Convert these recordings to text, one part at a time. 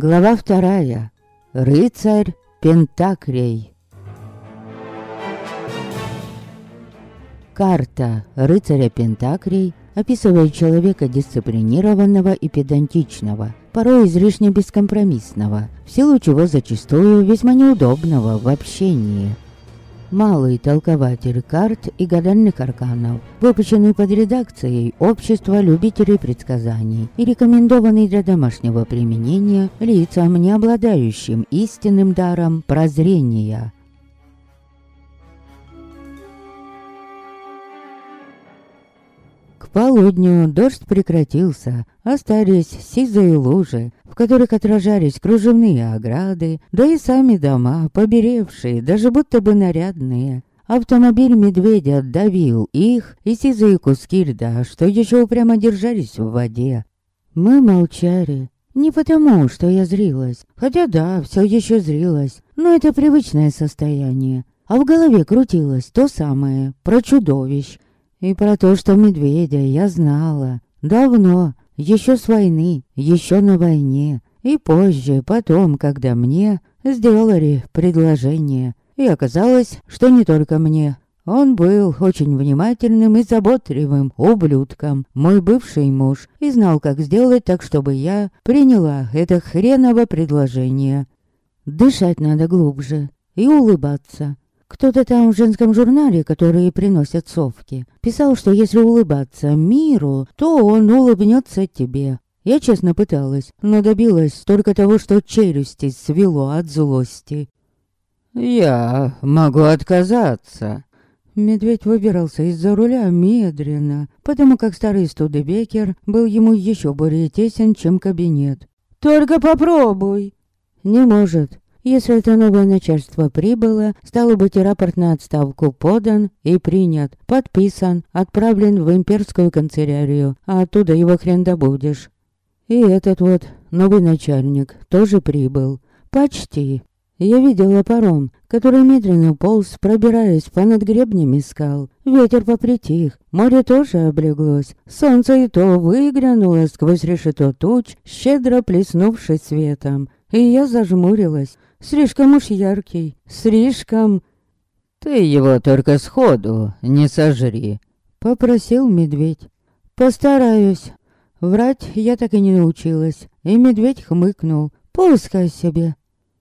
Глава вторая. Рыцарь Пентакрей. Карта рыцаря Пентакрей описывает человека дисциплинированного и педантичного, порой излишне бескомпромиссного, в силу чего зачастую весьма неудобного в общении. Малый толкователь карт и гадальных арканов, выпущенный под редакцией Общества любителей предсказаний и рекомендованный для домашнего применения лицам, не обладающим истинным даром прозрения. Полудню дождь прекратился, остались сизые лужи, в которых отражались кружевные ограды, да и сами дома, поберевшие, даже будто бы нарядные. Автомобиль медведя давил их и сизые куски льда, что еще упрямо держались в воде. Мы молчали. Не потому, что я зрилась, хотя да, все еще зрилась, но это привычное состояние. А в голове крутилось то самое, про чудовищ. И про то, что медведя я знала. Давно, еще с войны, еще на войне. И позже, потом, когда мне сделали предложение. И оказалось, что не только мне. Он был очень внимательным и заботливым ублюдком, мой бывший муж, и знал, как сделать так, чтобы я приняла это хреново предложение. Дышать надо глубже и улыбаться. Кто-то там в женском журнале, который приносят совки, писал, что если улыбаться миру, то он улыбнется тебе. Я честно пыталась, но добилась только того, что челюсти свело от злости. «Я могу отказаться». Медведь выбирался из-за руля медленно, потому как старый Студебекер был ему еще более тесен, чем кабинет. «Только попробуй!» «Не может. Если это новое начальство прибыло, стало быть и рапорт на отставку подан и принят, подписан, отправлен в имперскую канцелярию, а оттуда его хрен добудешь. И этот вот новый начальник тоже прибыл. Почти. Я видела паром, который медленно полз, пробираясь по над гребнями скал. Ветер попритих, море тоже облеглось. Солнце и то выглянуло сквозь решето туч, щедро плеснувшись светом. И я зажмурилась. Слишком уж яркий, слишком... «Ты его только сходу не сожри», — попросил медведь. «Постараюсь». Врать я так и не научилась, и медведь хмыкнул. «Пускай себе».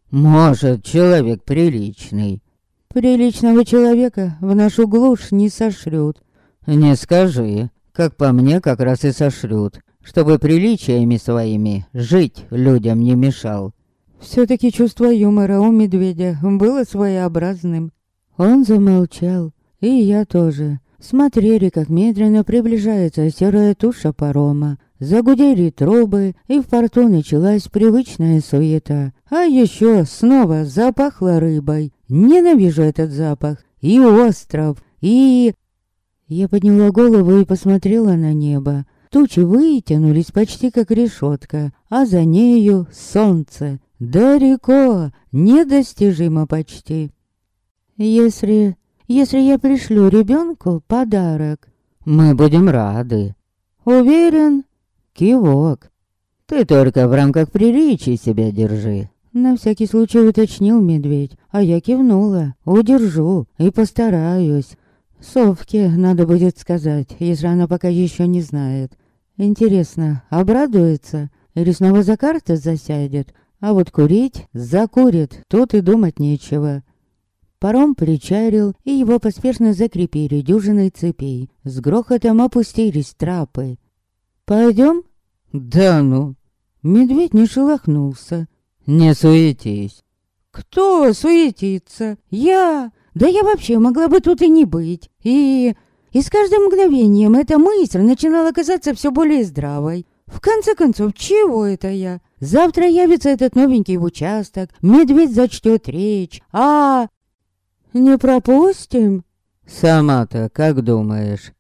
«Может, человек приличный». «Приличного человека в нашу глушь не сошлют». «Не скажи, как по мне, как раз и сошлют, чтобы приличиями своими жить людям не мешал. Все-таки чувство юмора у медведя было своеобразным. Он замолчал, и я тоже. Смотрели, как медленно приближается серая туша парома. Загудели трубы, и в порту началась привычная суета. А еще снова запахло рыбой. Ненавижу этот запах. И остров, и... Я подняла голову и посмотрела на небо. Тучи вытянулись почти как решетка, а за нею солнце, Далеко, недостижимо почти. Если... если я пришлю ребенку подарок, мы будем рады. Уверен? Кивок. Ты только в рамках приличий себя держи. На всякий случай уточнил медведь, а я кивнула. Удержу и постараюсь. Совке надо будет сказать, если она пока еще не знает. Интересно, обрадуется или снова за карты засядет? А вот курить закурит, тут и думать нечего. Паром причарил, и его поспешно закрепили дюжиной цепей. С грохотом опустились трапы. «Пойдем?» «Да ну!» Медведь не шелохнулся. «Не суетись!» «Кто суетится? Я? Да я вообще могла бы тут и не быть. И... И с каждым мгновением эта мысль начинала казаться все более здравой. В конце концов, чего это я? Завтра явится этот новенький в участок, медведь зачтет речь, а... Не пропустим? Сама-то как думаешь?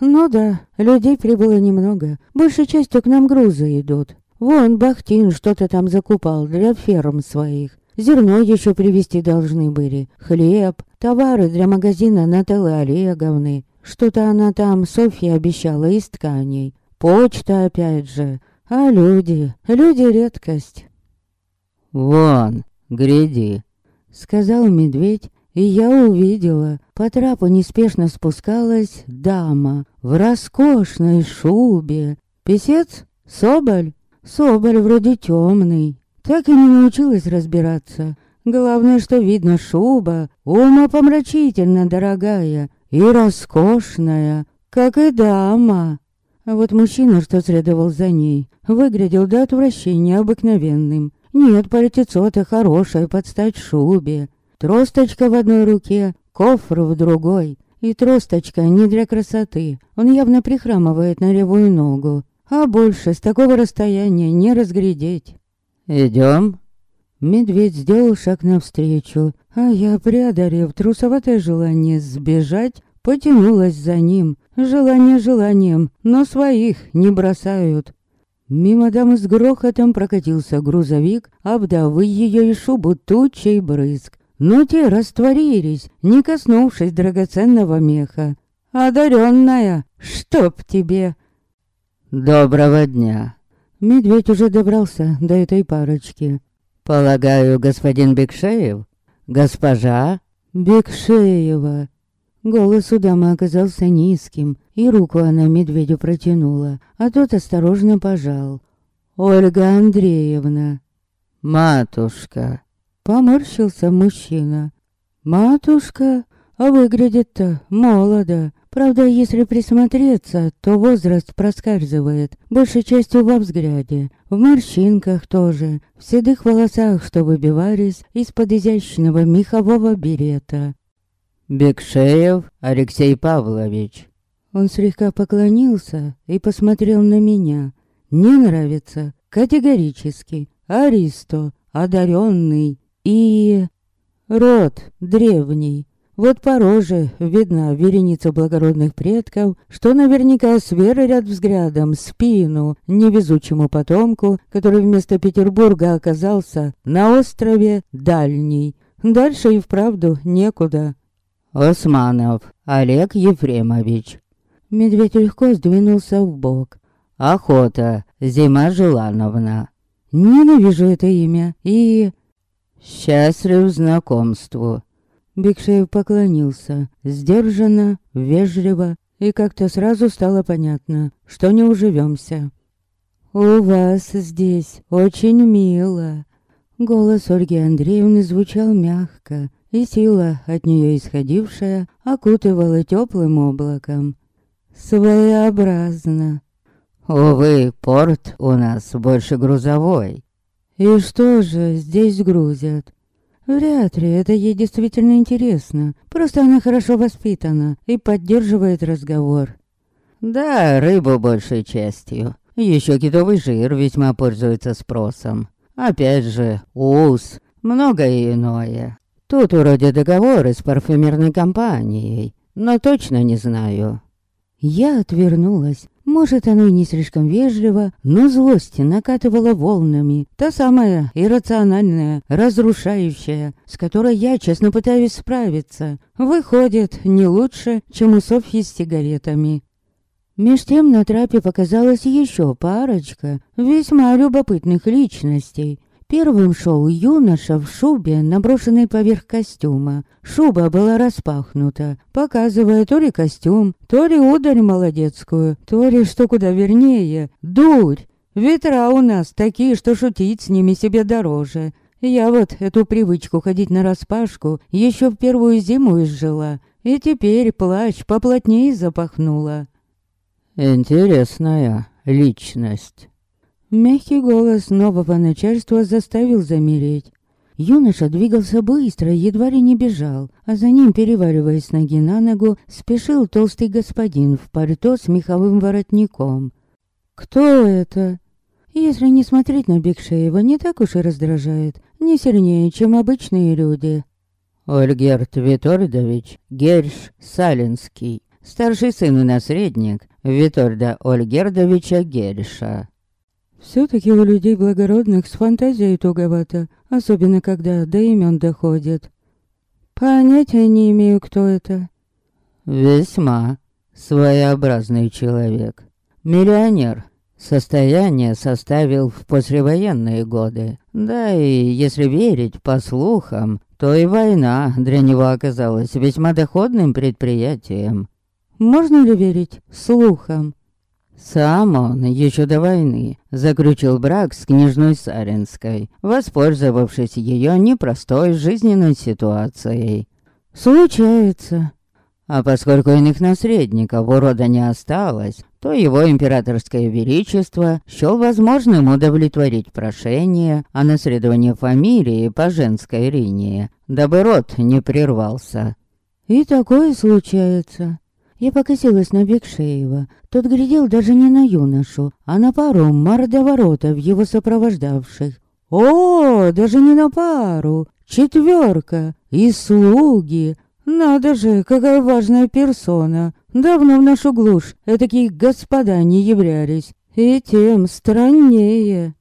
Ну да, людей прибыло немного. Большей частью к нам грузы идут. Вон Бахтин что-то там закупал для ферм своих. Зерно еще привезти должны были, хлеб, товары для магазина Натальи Олеговны. Что-то она там Софье обещала из тканей. Почта опять же. А люди, люди редкость. «Вон, гряди», — сказал медведь, и я увидела, по трапу неспешно спускалась дама в роскошной шубе. Песец? Соболь? Соболь вроде темный. Так и не научилась разбираться. Главное, что видно шуба, умопомрачительно дорогая и роскошная, как и дама. А вот мужчина, что следовал за ней, выглядел до отвращения обыкновенным. Нет, пальтецо-то хорошее под стать шубе. Тросточка в одной руке, кофр в другой. И тросточка не для красоты. Он явно прихрамывает на левую ногу. А больше с такого расстояния не разглядеть. «Идем?» Медведь сделал шаг навстречу, а я, преодолев трусоватое желание сбежать, потянулась за ним. Желание желанием, но своих не бросают. Мимо дамы с грохотом прокатился грузовик, обдав ее и шубу тучей брызг. Но те растворились, не коснувшись драгоценного меха. «Одаренная, чтоб тебе!» «Доброго дня!» Медведь уже добрался до этой парочки. «Полагаю, господин Бекшеев? Госпожа?» «Бекшеева». Голос у дамы оказался низким, и руку она медведю протянула, а тот осторожно пожал. «Ольга Андреевна». «Матушка». Поморщился мужчина. «Матушка? А выглядит-то молодо. Правда, если присмотреться, то возраст проскальзывает, большей частью во взгляде, в морщинках тоже, в седых волосах, что выбивались из-под изящного мехового берета. «Бекшеев Алексей Павлович». Он слегка поклонился и посмотрел на меня. «Не нравится? Категорически. Аристо, одаренный и... род древний. Вот по роже видна вереница благородных предков, что наверняка сверлят взглядом спину невезучему потомку, который вместо Петербурга оказался на острове Дальний. Дальше и вправду некуда. «Османов Олег Ефремович». Медведь легко сдвинулся в бок. «Охота Зима Желановна». Ненавижу это имя и... Счастлив знакомству. Бекшеев поклонился, сдержанно, вежливо, и как-то сразу стало понятно, что не уживемся. «У вас здесь очень мило». Голос Ольги Андреевны звучал мягко, и сила, от нее исходившая, окутывала теплым облаком. Своеобразно. «Увы, порт у нас больше грузовой». «И что же здесь грузят?» Вряд ли это ей действительно интересно. Просто она хорошо воспитана и поддерживает разговор. Да, рыбу большей частью. Еще китовый жир весьма пользуется спросом. Опять же, ус, многое иное. Тут вроде договоры с парфюмерной компанией, но точно не знаю. Я отвернулась. Может, оно и не слишком вежливо, но злость накатывала волнами. Та самая иррациональная, разрушающая, с которой я честно пытаюсь справиться. Выходит, не лучше, чем у Софьи с сигаретами. Меж тем на трапе показалась еще парочка весьма любопытных личностей. Первым шел юноша в шубе, наброшенной поверх костюма. Шуба была распахнута, показывая то ли костюм, то ли ударь молодецкую, то ли, что куда вернее, дурь. Ветра у нас такие, что шутить с ними себе дороже. Я вот эту привычку ходить на распашку еще в первую зиму изжила, и теперь плащ поплотнее запахнула. «Интересная личность», Мягкий голос нового начальства заставил замереть. Юноша двигался быстро, едва ли не бежал, а за ним, перевариваясь ноги на ногу, спешил толстый господин в пальто с меховым воротником. «Кто это?» Если не смотреть на Бекшеева, не так уж и раздражает, не сильнее, чем обычные люди. Ольгерт Витордович Герш Салинский, старший сын и наследник Виторда Ольгердовича Герша. Все-таки у людей благородных с фантазией туговато, особенно когда до имен доходит. Понятия не имею, кто это. Весьма своеобразный человек. Миллионер, Состояние составил в послевоенные годы. Да и, если верить по слухам, то и война для него оказалась весьма доходным предприятием. Можно ли верить слухам? Сам он еще до войны заключил брак с княжной Саринской, воспользовавшись ее непростой жизненной ситуацией. Случается. А поскольку иных наследников у рода не осталось, то его императорское величество счел возможным удовлетворить прошение о наследовании фамилии по женской линии, дабы род не прервался. И такое случается. Я покосилась на Бекшеева. Тот глядел даже не на юношу, а на пару мордоворотов, его сопровождавших. О, даже не на пару, четверка и слуги. Надо же, какая важная персона. Давно в нашу глушь такие господа не являлись. И тем страннее.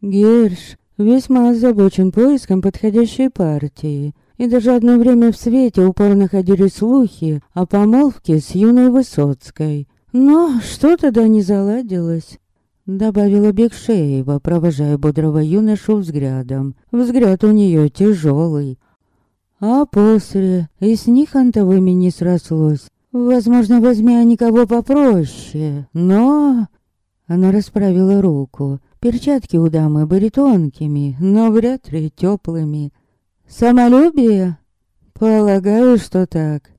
Герш весьма озабочен поиском подходящей партии и даже одно время в свете упорно ходили слухи о помолвке с юной Высоцкой. Но что тогда не заладилось? Добавила Бекшеева, провожая бодрого юношу взглядом. Взгляд у нее тяжелый. А после и с них антовыми не срослось. Возможно, возьми они кого попроще, но... Она расправила руку. Перчатки у дамы были тонкими, но вряд ли теплыми. Самолюбие? Полагаю, что так.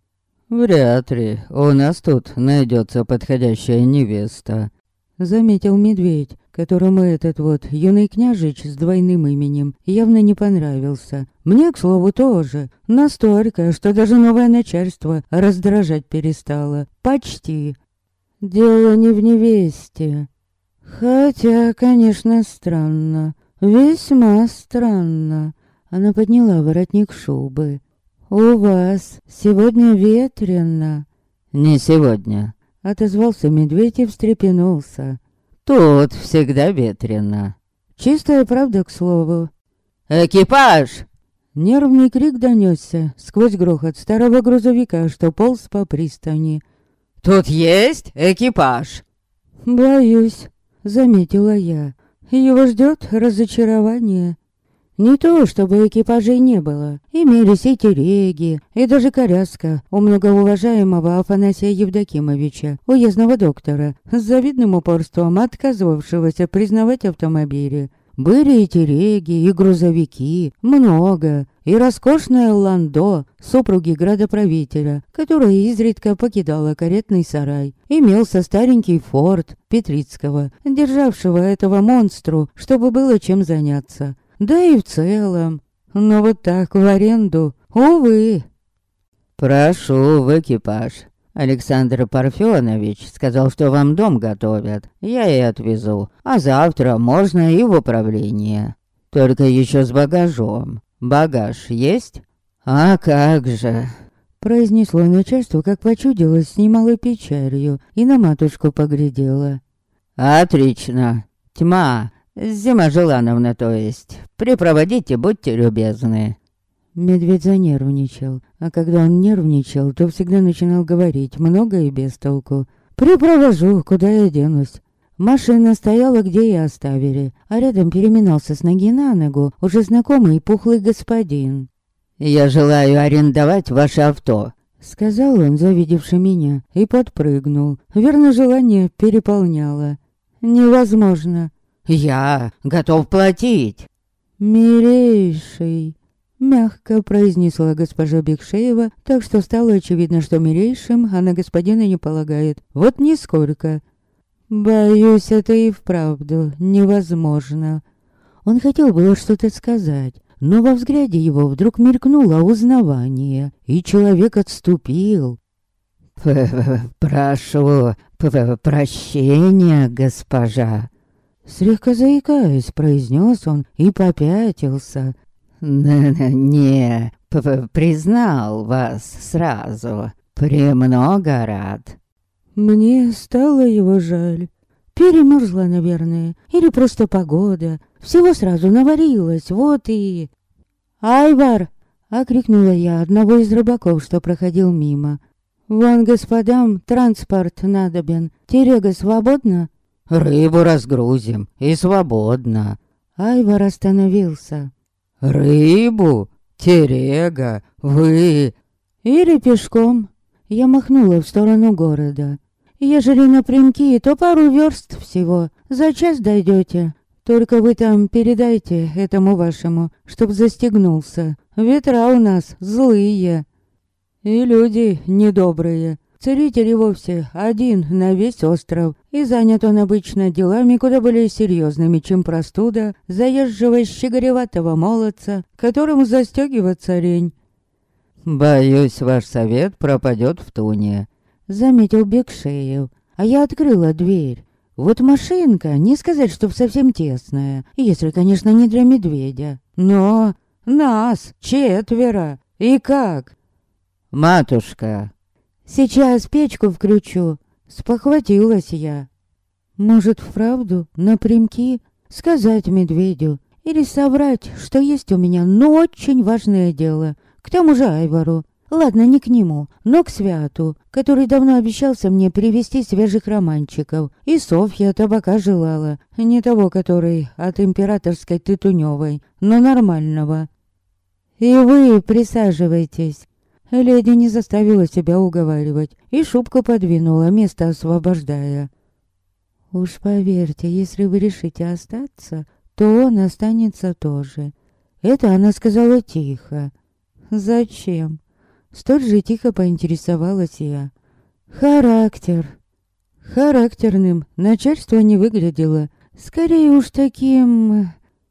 Вряд ли. У нас тут найдется подходящая невеста. Заметил медведь, которому этот вот юный княжич с двойным именем явно не понравился. Мне, к слову, тоже. Настолько, что даже новое начальство раздражать перестало. Почти. Дело не в невесте. Хотя, конечно, странно. Весьма странно. Она подняла воротник шубы. «У вас сегодня ветрено». «Не сегодня», — отозвался медведь и встрепенулся. «Тут всегда ветрено». Чистая правда, к слову. «Экипаж!» Нервный крик донесся сквозь грохот старого грузовика, что полз по пристани. «Тут есть экипаж?» «Боюсь», — заметила я. «Его ждет разочарование». Не то, чтобы экипажей не было. Имелись и телеги, и даже коляска у многоуважаемого Афанасия Евдокимовича, уездного доктора, с завидным упорством отказывавшегося признавать автомобили. Были и телеги, и грузовики, много, и роскошное ландо супруги градоправителя, которая изредка покидала каретный сарай. Имелся старенький форт Петрицкого, державшего этого монстру, чтобы было чем заняться да и в целом. Но вот так в аренду, увы. Прошу в экипаж. Александр Парфенович сказал, что вам дом готовят. Я и отвезу. А завтра можно и в управление. Только еще с багажом. Багаж есть? А как же... Произнесло начальство, как почудилось с немалой печалью, и на матушку поглядела. «Отлично! Тьма! «Зима Желановна, то есть. Припроводите, будьте любезны». Медведь занервничал, а когда он нервничал, то всегда начинал говорить много и без толку. «Припровожу, куда я денусь». Машина стояла, где и оставили, а рядом переминался с ноги на ногу уже знакомый пухлый господин. «Я желаю арендовать ваше авто», — сказал он, завидевший меня, и подпрыгнул. Верно, желание переполняло. «Невозможно. Я готов платить. Милейший, мягко произнесла госпожа Бекшеева, так что стало очевидно, что милейшим она господина не полагает. Вот нисколько. Боюсь, это и вправду невозможно. Он хотел было что-то сказать, но во взгляде его вдруг мелькнуло узнавание, и человек отступил. «Прошу прощения, госпожа», Слегка заикаясь, произнес он и попятился. «Не, признал вас сразу. Премного рад». Мне стало его жаль. Перемерзла, наверное, или просто погода. Всего сразу наварилась, вот и... «Айвар!» — окрикнула я одного из рыбаков, что проходил мимо. «Вон господам транспорт надобен. Терега свободна?» Рыбу разгрузим, и свободно. Айвар остановился. Рыбу? Терега? Вы? Или пешком? Я махнула в сторону города. Ежели напрямки, то пару верст всего. За час дойдете. Только вы там передайте этому вашему, чтоб застегнулся. Ветра у нас злые. И люди недобрые. Целитель вовсе один на весь остров, и занят он обычно делами куда более серьезными, чем простуда заезжего щегореватого молодца, которому застегиваться лень. «Боюсь, ваш совет пропадет в туне», — заметил Бекшеев. А я открыла дверь. Вот машинка, не сказать, чтоб совсем тесная, если, конечно, не для медведя. Но нас четверо. И как? «Матушка!» «Сейчас печку включу!» Спохватилась я. Может, вправду, напрямки, сказать медведю или соврать, что есть у меня, но очень важное дело. К тому же Айвару. Ладно, не к нему, но к Святу, который давно обещался мне привезти свежих романчиков. И Софья табака желала, не того, который от императорской Тытунёвой, но нормального. «И вы присаживайтесь», Леди не заставила себя уговаривать и шубку подвинула, место освобождая. «Уж поверьте, если вы решите остаться, то он останется тоже». Это она сказала тихо. «Зачем?» Столь же тихо поинтересовалась я. «Характер». Характерным начальство не выглядело. Скорее уж таким...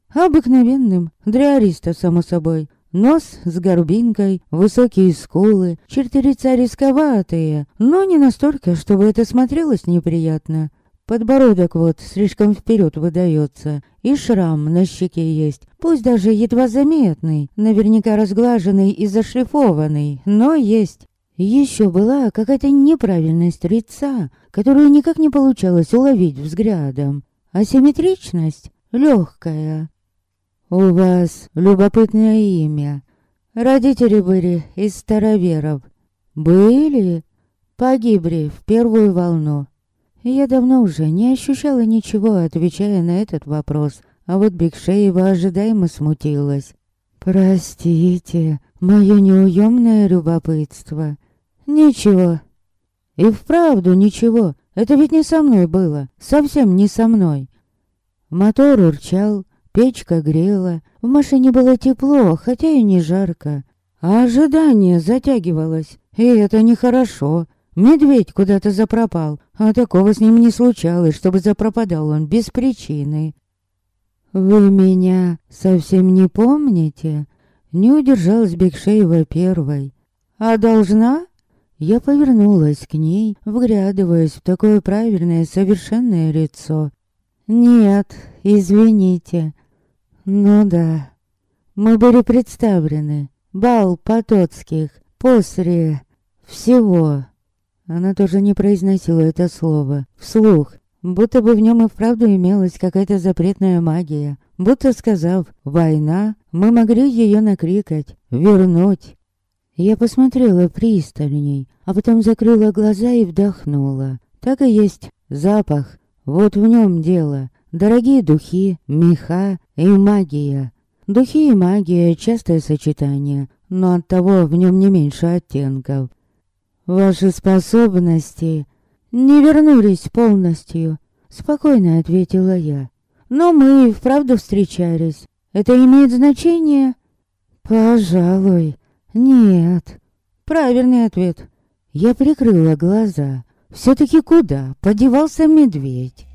обыкновенным, для ариста, само собой. Нос с горбинкой, высокие скулы, черты лица рисковатые, но не настолько, чтобы это смотрелось неприятно. Подбородок вот слишком вперед выдается, и шрам на щеке есть, пусть даже едва заметный, наверняка разглаженный и зашлифованный, но есть. Еще была какая-то неправильность лица, которую никак не получалось уловить взглядом. Асимметричность легкая, «У вас любопытное имя. Родители были из староверов. Были? Погибли в первую волну. Я давно уже не ощущала ничего, отвечая на этот вопрос, а вот Бекшеева ожидаемо смутилась. «Простите, мое неуемное любопытство. Ничего. И вправду ничего. Это ведь не со мной было. Совсем не со мной». Мотор урчал, Печка грела, в машине было тепло, хотя и не жарко. А ожидание затягивалось, и это нехорошо. Медведь куда-то запропал, а такого с ним не случалось, чтобы запропадал он без причины. «Вы меня совсем не помните?» Не удержалась Бекшеева первой. «А должна?» Я повернулась к ней, вглядываясь в такое правильное, совершенное лицо. «Нет, извините, ну да. Мы были представлены. Бал Потоцких. После всего. Она тоже не произносила это слово. Вслух. Будто бы в нем и вправду имелась какая-то запретная магия. Будто сказав «война», мы могли ее накрикать, вернуть. Я посмотрела пристальней, а потом закрыла глаза и вдохнула. Так и есть запах. Вот в нем дело. Дорогие духи, меха и магия. Духи и магия — частое сочетание, но оттого в нем не меньше оттенков. Ваши способности не вернулись полностью, спокойно ответила я. Но мы и вправду встречались. Это имеет значение? Пожалуй, нет. Правильный ответ. Я прикрыла глаза. Все-таки куда подевался медведь?